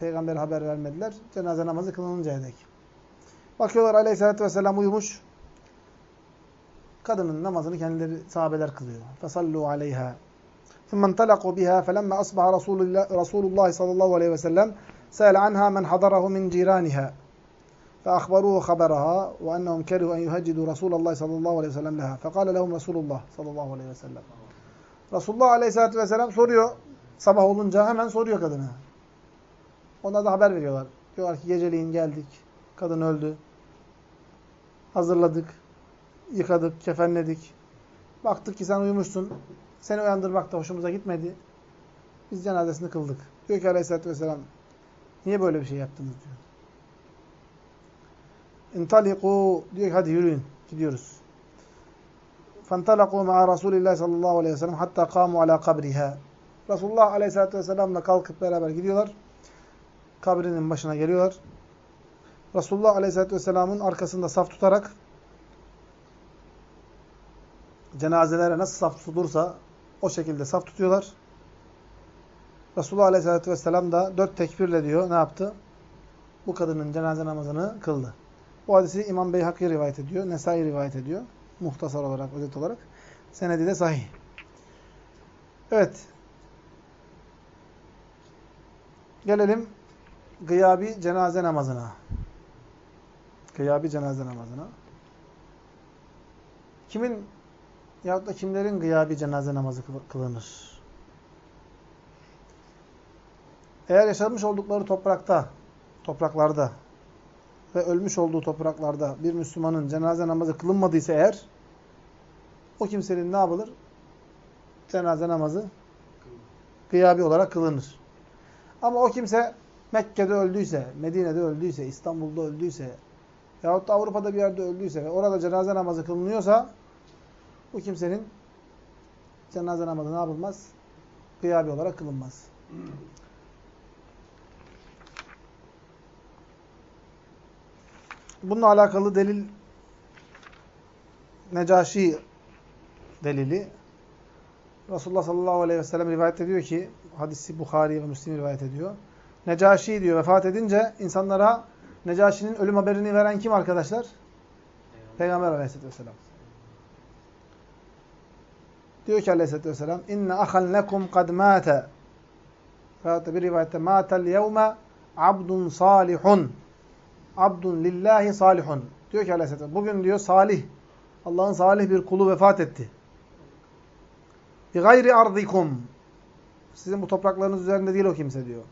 Peygamber'e haber vermediler? Cenaze namazı kılınıncaya dek. Bakıyorlar aleyhissalatü vesselam uyumuş. Kadının namazını kendileri sahabeler kılıyor. فَصَلُّوا عَلَيْهَا ثُمَّ انْطَلَقُوا بِهَا فَلَمَّا أَصْبَحَ رَسُولُ اللّٰهِ sallallahu aleyhi ve sellem سأل عنها من حضره من جيرانها فأخبروه خبرها وأنهم كرهوا أن يهجدوا رسول الله صلى الله عليه وسلم لها فقال لهم رسول الله صلى الله عليه وسلم Resulullah Aleyhisselatü Vesselam soruyor. Sabah olunca hemen soruyor kadına. Ona da haber veriyorlar. Diyorlar ki geceleyin geldik. Kadın öldü. Hazırladık. Yıkadık, kefenledik. Baktık ki sen uyumuşsun. Seni uyandırmak da hoşumuza gitmedi. Biz cenazesini kıldık. Diyor ki aleyhissalatü vesselam niye böyle bir şey yaptınız diyor. İntaliku diyor ki hadi yürüyün gidiyoruz. Fantalaku ma'a Resulillah sallallahu aleyhi ve sellem hatta kamu ala kabriha. Resulullah aleyhissalatü vesselamla kalkıp beraber gidiyorlar. Kabrinin başına geliyorlar. Resulullah aleyhissalatü vesselamın arkasında saf tutarak cenazelere nasıl saf tutulursa o şekilde saf tutuyorlar. Resulullah Aleyhisselatü Vesselam da dört tekbirle diyor ne yaptı? Bu kadının cenaze namazını kıldı. Bu hadisi İmam Beyhakî rivayet ediyor. Nesai rivayet ediyor. Muhtasar olarak, özet olarak. Senedi de sahih. Evet. Gelelim gıyabi cenaze namazına. Gıyabi cenaze namazına. Kimin yahut da kimlerin gıyabi cenaze namazı kılınır? Eğer yaşamış oldukları toprakta, topraklarda ve ölmüş olduğu topraklarda bir Müslümanın cenaze namazı kılınmadıysa eğer, o kimsenin ne yapılır? Cenaze namazı gıyabi olarak kılınır. Ama o kimse Mekke'de öldüyse, Medine'de öldüyse, İstanbul'da öldüyse yahut da Avrupa'da bir yerde öldüyse ve orada cenaze namazı kılınıyorsa bu kimsenin cenaze namazı ne yapılmaz? Gıyabi olarak kılınmaz. Bununla alakalı delil Necaşi delili. Resulullah sallallahu aleyhi ve sellem rivayet ediyor ki, hadisi Bukhari ve Müslim rivayet ediyor. Necaşi diyor vefat edince insanlara Necaşi'nin ölüm haberini veren kim arkadaşlar? Peygamber aleyhisselatü vesselam. Diyor ki aleyhisselatü vesselam, inne ahan lekum kad mâte. Veyahut bir rivayette, mâtel yevme abdun salihun abdun lillahi salihun. Diyor ki aleyhisselam bugün diyor salih Allah'ın salih bir kulu vefat etti. Bi gayri ardikum. Sizin bu topraklarınız üzerinde değil o kimse diyor.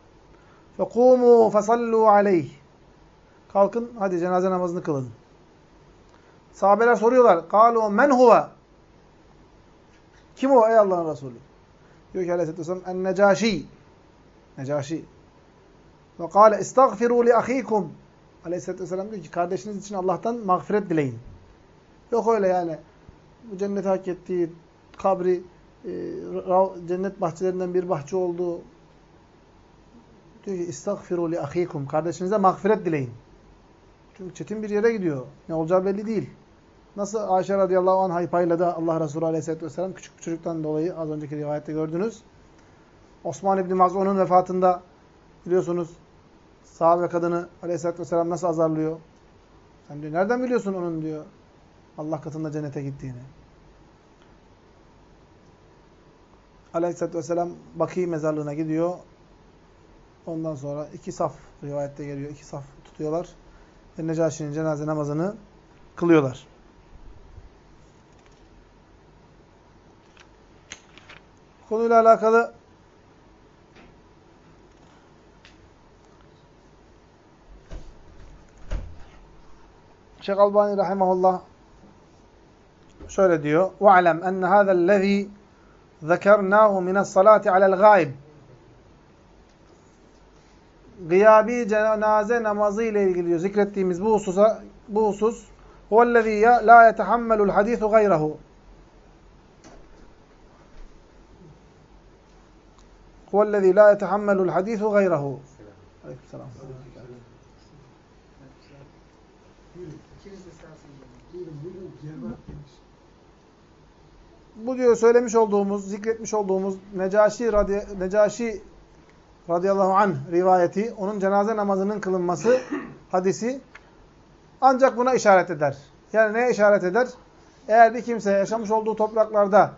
Fekumu fesallu aleyh. Kalkın hadi cenaze namazını kılın. Sahabeler soruyorlar. Kalu men huve? Kim o ey Allah'ın Resulü? Diyor ki aleyhissalatü vesselam en-necaşi. Necaşi. İstagfirû li ahîkum. Aleyhisselatü Vesselam diyor ki kardeşiniz için Allah'tan mağfiret dileyin. Yok öyle yani. Bu cennet hak ettiği kabri e, cennet bahçelerinden bir bahçe oldu. Diyor ki istagfiru li ahikum. Kardeşinize mağfiret dileyin. Çünkü çetin bir yere gidiyor. Ne olacağı belli değil. Nasıl Ayşe radıyallahu anh'ı payladı Allah Resulü aleyhisselatü vesselam küçük bir çocuktan dolayı az önceki rivayette gördünüz. Osman İbni Maz'un'un vefatında biliyorsunuz sahabe kadını aleyhisselatü vesselam nasıl azarlıyor? Sen diyor nereden biliyorsun onun diyor Allah katında cennete gittiğini. Aleyhisselatü vesselam Baki mezarlığına gidiyor. Ondan sonra iki saf rivayette geliyor. iki saf tutuyorlar. Ve Necaşi'nin cenaze namazını kılıyorlar. Konuyla alakalı Şeyh Albani rahimahullah şöyle diyor: "Ve'lem enne hadzal lezî zekernahu min es-salâti alel gâib." Gıyabi cenaze namazı ile ilgili zikrettiğimiz bu hususa bu husus huvellezî la yetehammelul hadîsu gayrehu. Huvellezî la yetehammelul hadîsu gayrehu. Aleykümselam. Bu diyor söylemiş olduğumuz, zikretmiş olduğumuz Necaşi, radi Necaşi radıyallahu anh rivayeti, onun cenaze namazının kılınması hadisi ancak buna işaret eder. Yani neye işaret eder? Eğer bir kimse yaşamış olduğu topraklarda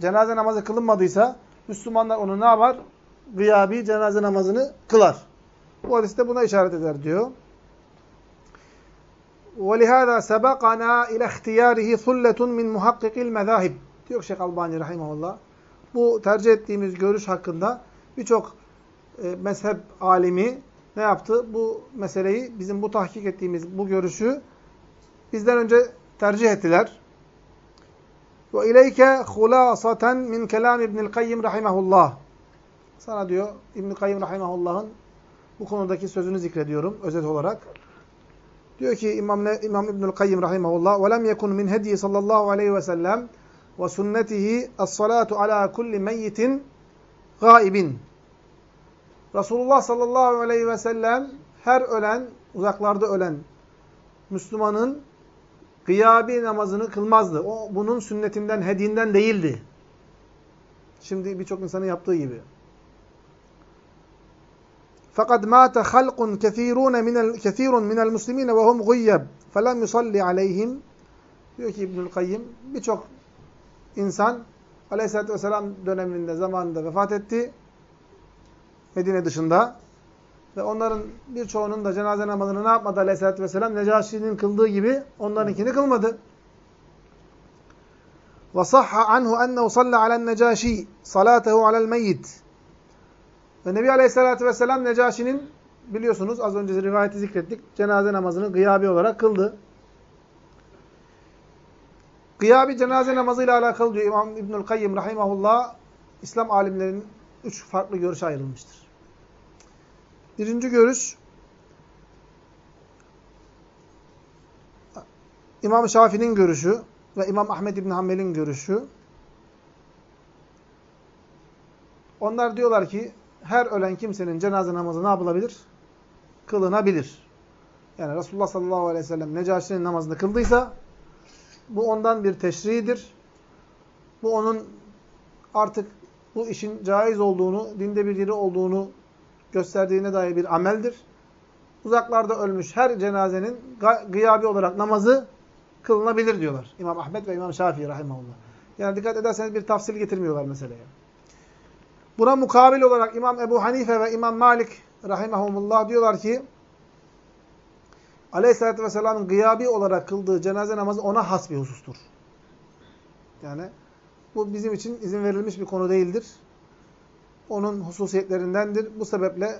cenaze namazı kılınmadıysa Müslümanlar onu ne yapar? Gıyabi cenaze namazını kılar. Bu hadiste buna işaret eder diyor. وَلِهَذَا سَبَقَنَا اِلَى اخْتِيَارِهِ ثُلَّةٌ مِنْ مُحَقِّقِ الْمَذَاهِبِ Diyor Şeyh Albani Rahimahullah. Bu tercih ettiğimiz görüş hakkında birçok e, mezhep alimi ne yaptı? Bu meseleyi, bizim bu tahkik ettiğimiz bu görüşü bizden önce tercih ettiler. Ve ileyke hulasaten min kelam İbnül Kayyim rahimehullah. Sana diyor İbn Kayyim rahimehullah'ın bu konudaki sözünü zikrediyorum özet olarak. Diyor ki İmam İmam İbnül Kayyim ve lem yekun min hediyi sallallahu aleyhi ve sellem sünnetihi es-salatu ala kulli meyyitin gaibin. Resulullah sallallahu aleyhi ve sellem her ölen, uzaklarda ölen Müslümanın gıyabi namazını kılmazdı. O bunun sünnetinden, hediyinden değildi. Şimdi birçok insanın yaptığı gibi. Fakat mâte halqun kethîrûne minel kethîrun minel muslimîne ve hum guyyeb felem yusalli aleyhim diyor ki İbnül Kayyim birçok insan Aleyhisselatü Vesselam döneminde, zamanında vefat etti. Medine dışında. Ve onların birçoğunun da cenaze namazını ne yapmadı Aleyhisselatü Vesselam? Necaşi'nin kıldığı gibi onlarınkini kılmadı. وَصَحَّ عَنْهُ أَنَّهُ صَلَّ عَلَى النَّجَاشِي صَلَاتَهُ عَلَى الْمَيِّتِ Ve Nebi Aleyhisselatü Vesselam Necaşi'nin biliyorsunuz az önce rivayeti zikrettik. Cenaze namazını gıyabi olarak kıldı. Gıyabi cenaze namazıyla alakalı diyor İmam İbnül Kayyim Rahimahullah İslam alimlerinin üç farklı görüşe ayrılmıştır. Birinci görüş İmam Şafii'nin görüşü ve İmam Ahmed İbn Hanbel'in görüşü. Onlar diyorlar ki her ölen kimsenin cenaze namazı ne yapılabilir? Kılınabilir. Yani Resulullah sallallahu aleyhi ve sellem Necaşi'nin namazını kıldıysa bu ondan bir teşriğidir. Bu onun artık bu işin caiz olduğunu, dinde bir yeri olduğunu gösterdiğine dair bir ameldir. Uzaklarda ölmüş her cenazenin gıyabi olarak namazı kılınabilir diyorlar. İmam Ahmet ve İmam Şafii rahimahullah. Yani dikkat ederseniz bir tafsil getirmiyorlar meseleye. Buna mukabil olarak İmam Ebu Hanife ve İmam Malik rahimahumullah diyorlar ki Aleyhisselatü Vesselam'ın gıyabi olarak kıldığı cenaze namazı ona has bir husustur. Yani bu bizim için izin verilmiş bir konu değildir. Onun hususiyetlerindendir. Bu sebeple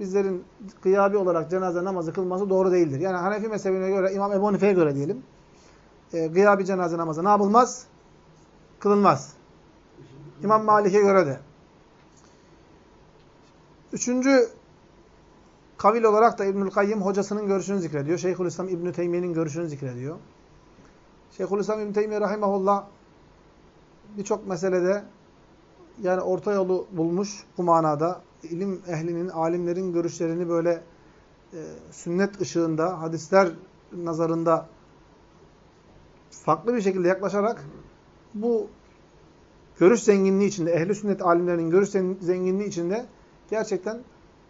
bizlerin gıyabi olarak cenaze namazı kılması doğru değildir. Yani Hanefi mezhebine göre, İmam Ebu Hanife'ye göre diyelim, e, gıyabi cenaze namazı ne yapılmaz? Kılınmaz. İmam Malik'e göre de. Üçüncü kavil olarak da İbnül Kayyım hocasının görüşünü zikrediyor. Şeyhülislam İbnü Teymiye'nin görüşünü zikrediyor. Şeyhülislam İbnü Teymiye rahimahullah birçok meselede yani orta yolu bulmuş bu manada. ilim ehlinin, alimlerin görüşlerini böyle e, sünnet ışığında, hadisler nazarında farklı bir şekilde yaklaşarak bu görüş zenginliği içinde, ehli sünnet alimlerinin görüş zenginliği içinde gerçekten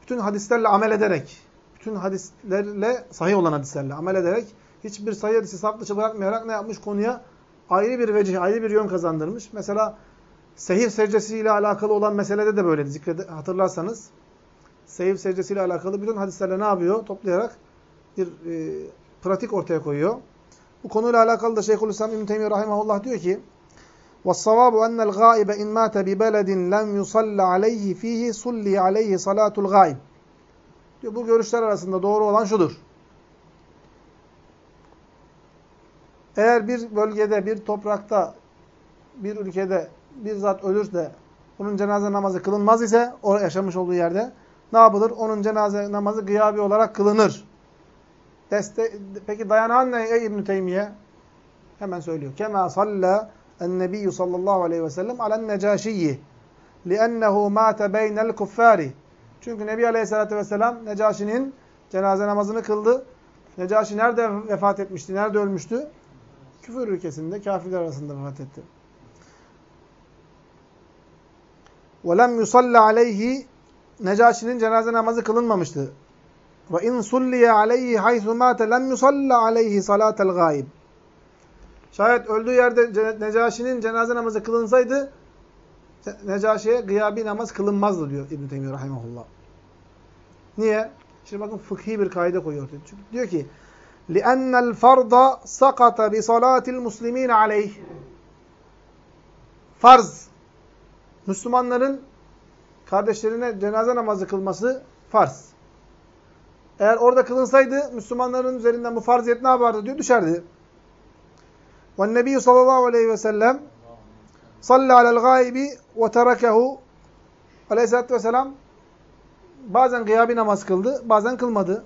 bütün hadislerle amel ederek, bütün hadislerle, sahih olan hadislerle amel ederek, hiçbir sahih hadisi saf dışı bırakmayarak ne yapmış? Konuya ayrı bir vecih, ayrı bir yön kazandırmış. Mesela sehir secdesiyle alakalı olan meselede de böyle zikrede hatırlarsanız. Sehir secdesiyle alakalı bütün hadislerle ne yapıyor? Toplayarak bir e, pratik ortaya koyuyor. Bu konuyla alakalı da Şeyhülislam İbn Teymiyye rahimehullah diyor ki: وَالصَّوَابُ أَنَّ الْغَائِبَ اِنْ مَاتَ بِبَلَدٍ لَمْ يُصَلَّ عَلَيْهِ ف۪يهِ صُلِّ عَلَيْهِ صَلَاتُ الْغَائِبِ diyor, Bu görüşler arasında doğru olan şudur. Eğer bir bölgede, bir toprakta, bir ülkede bir zat ölürse, onun cenaze namazı kılınmaz ise, o yaşamış olduğu yerde ne yapılır? Onun cenaze namazı gıyabi olarak kılınır. Deste Peki dayanan ne ey İbn-i Teymiye? Hemen söylüyor. Kema salla النبي صلى الله عليه وسلم على النجاشي لأنه مات بين الكفار çünkü Nebi Aleyhisselatü Vesselam Necaşi'nin cenaze namazını kıldı. Necaşi nerede vefat etmişti? Nerede ölmüştü? Küfür ülkesinde, kafirler arasında vefat etti. وَلَمْ يُصَلَّ عَلَيْهِ Necaşi'nin cenaze namazı kılınmamıştı. وَاِنْ صُلِّيَ عَلَيْهِ حَيْثُ مَاتَ لَمْ يُصَلَّ عَلَيْهِ صَلَاةَ الْغَائِبِ Şayet öldüğü yerde Necaşi'nin cenaze namazı kılınsaydı Necaşi'ye gıyabi namaz kılınmazdı diyor İbn-i Teymiye Rahimahullah. Niye? Şimdi bakın fıkhi bir kaide koyuyor. Çünkü diyor ki لِأَنَّ الْفَرْضَ سَقَطَ بِصَلَاتِ الْمُسْلِم۪ينَ عَلَيْهِ Farz. Müslümanların kardeşlerine cenaze namazı kılması farz. Eğer orada kılınsaydı Müslümanların üzerinden bu farziyet ne yapardı diyor? Düşerdi. والنبي صلى الله عليه وسلم صلى على الغائب وتركه Aleyhisselatü Vesselam bazen gıyabi namaz kıldı, bazen kılmadı.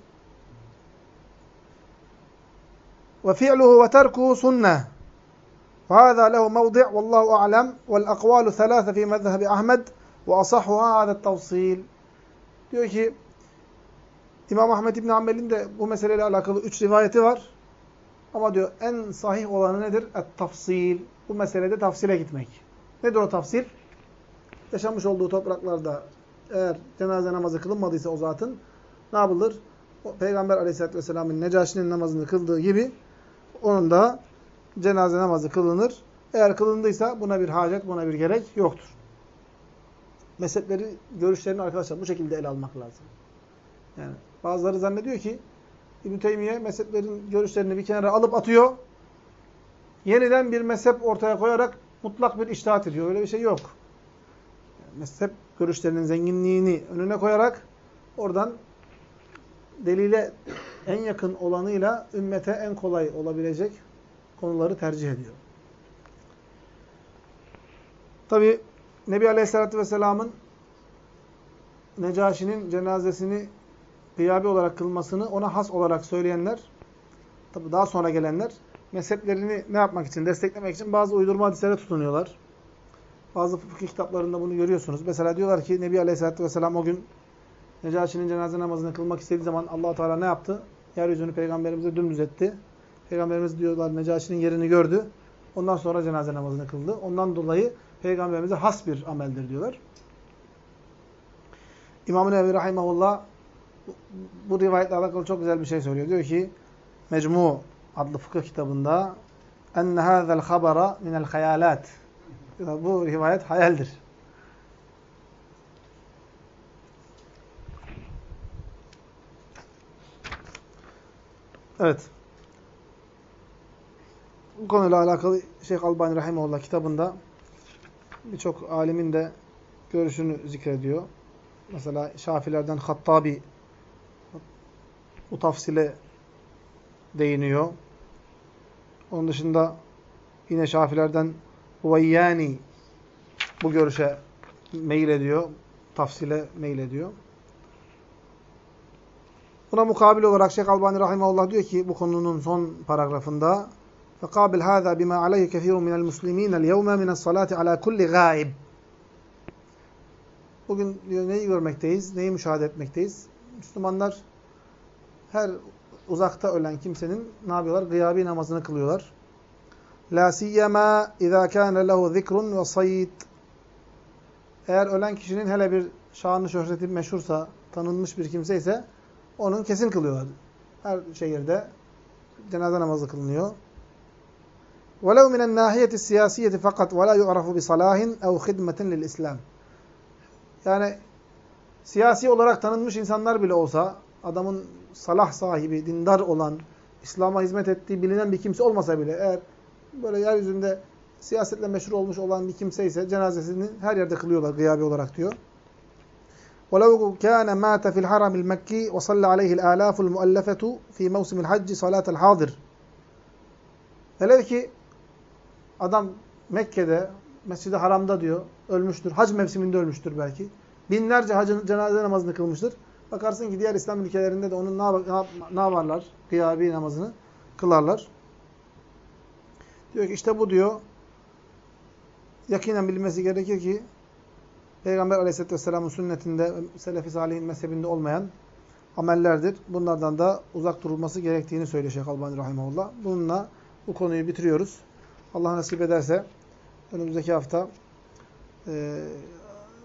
وفعله وتركه سنة وهذا له موضع والله أعلم والأقوال ثلاثة في مذهب أحمد وأصحها هذا التفصيل diyor ki İmam Ahmed İbn Hanbel'in de bu meseleyle alakalı üç rivayeti var. Ama diyor en sahih olanı nedir? Et-tafsil. Bu meselede tafsile gitmek. Nedir o tafsil? Yaşamış olduğu topraklarda eğer cenaze namazı kılınmadıysa o zatın ne yapılır? O, Peygamber aleyhissalatü vesselamın Necaşi'nin namazını kıldığı gibi onun da cenaze namazı kılınır. Eğer kılındıysa buna bir hacet, buna bir gerek yoktur. Mezhepleri, görüşlerini arkadaşlar bu şekilde ele almak lazım. Yani bazıları zannediyor ki İbn-i Teymiye mezheplerin görüşlerini bir kenara alıp atıyor. Yeniden bir mezhep ortaya koyarak mutlak bir iştahat ediyor. Öyle bir şey yok. Mezhep görüşlerinin zenginliğini önüne koyarak oradan delile en yakın olanıyla ümmete en kolay olabilecek konuları tercih ediyor. Tabi Nebi Aleyhisselatü Vesselam'ın Necaşi'nin cenazesini gıyabi olarak kılmasını ona has olarak söyleyenler, tabi daha sonra gelenler, mezheplerini ne yapmak için, desteklemek için bazı uydurma hadislere tutunuyorlar. Bazı fıkıh kitaplarında bunu görüyorsunuz. Mesela diyorlar ki Nebi Aleyhisselatü Vesselam o gün Necaşi'nin cenaze namazını kılmak istediği zaman allah Teala ne yaptı? Yeryüzünü peygamberimize dümdüz etti. Peygamberimiz diyorlar Necaşi'nin yerini gördü. Ondan sonra cenaze namazını kıldı. Ondan dolayı peygamberimize has bir ameldir diyorlar. İmam-ı Nevi Rahimahullah bu rivayetle alakalı çok güzel bir şey söylüyor. Diyor ki Mecmu adlı fıkıh kitabında enne hâzel habara minel hayalat. Bu rivayet hayaldir. Evet. Bu konuyla alakalı Şeyh Albani Rahimahullah kitabında birçok alimin de görüşünü zikrediyor. Mesela Şafilerden Hattabi bu tafsile değiniyor. Onun dışında yine Şafilerden Huvayyani bu görüşe meyil ediyor, tafsile meyil ediyor. Buna mukabil olarak Şeyh Albani Rahimahullah diyor ki bu konunun son paragrafında فَقَابِلْ هَذَا بِمَا عَلَيْهِ كَثِيرٌ مِنَ الْمُسْلِمِينَ الْيَوْمَ مِنَ الصَّلَاةِ عَلَى كُلِّ غَائِبٍ Bugün diyor, neyi görmekteyiz, neyi müşahede etmekteyiz? Müslümanlar her uzakta ölen kimsenin ne yapıyorlar? Gıyabi namazını kılıyorlar. La siyyema izâ kâne lehu zikrun ve sayit. Eğer ölen kişinin hele bir şanı şöhreti meşhursa, tanınmış bir kimse ise onun kesin kılıyorlar. Her şehirde cenaze namazı kılınıyor. وَلَوْ مِنَ النَّاحِيَةِ السِّيَاسِيَّةِ فَقَطْ وَلَا يُعْرَفُ بِصَلَاهٍ اَوْ خِدْمَةٍ لِلْإِسْلَامِ Yani siyasi olarak tanınmış insanlar bile olsa, adamın salah sahibi, dindar olan, İslam'a hizmet ettiği bilinen bir kimse olmasa bile eğer böyle yeryüzünde siyasetle meşhur olmuş olan bir kimse ise cenazesini her yerde kılıyorlar gıyabi olarak diyor. وَلَوْ كَانَ مَاتَ فِي الْحَرَمِ الْمَكِّي وَصَلَّ عَلَيْهِ الْآلَافُ الْمُؤَلَّفَةُ فِي مَوْسِمِ الْحَجِّ صَلَاةَ الْحَاضِرِ Velev ki adam Mekke'de, Mescid-i Haram'da diyor, ölmüştür. Hac mevsiminde ölmüştür belki. Binlerce hacın cenaze namazını kılmıştır. Bakarsın ki diğer İslam ülkelerinde de onun ne, ne yaparlar? Gıyabi namazını kılarlar. Diyor ki işte bu diyor yakinen bilmesi gerekir ki Peygamber Aleyhisselatü vesselamın sünnetinde Selefi Salih'in mezhebinde olmayan amellerdir. Bunlardan da uzak durulması gerektiğini söylüyor Şeyh Albani Rahimahullah. Bununla bu konuyu bitiriyoruz. Allah nasip ederse önümüzdeki hafta e,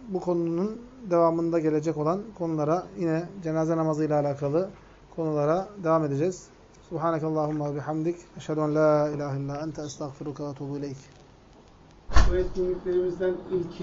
bu konunun devamında gelecek olan konulara yine cenaze namazıyla alakalı konulara devam edeceğiz. Subhanakallahumma ve bihamdik. Eşhedü en la ilahe illa ente estağfiruka ve etûbü ileyk. Bu ilki